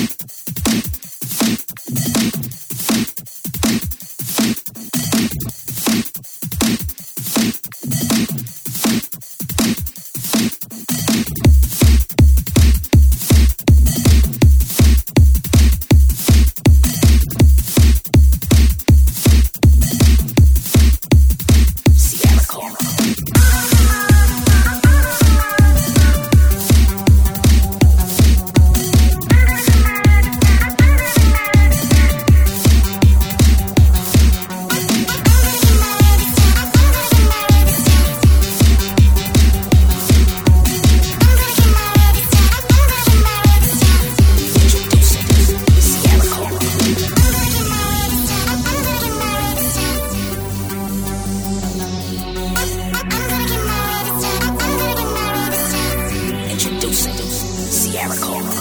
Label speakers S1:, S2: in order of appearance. S1: month. Cora.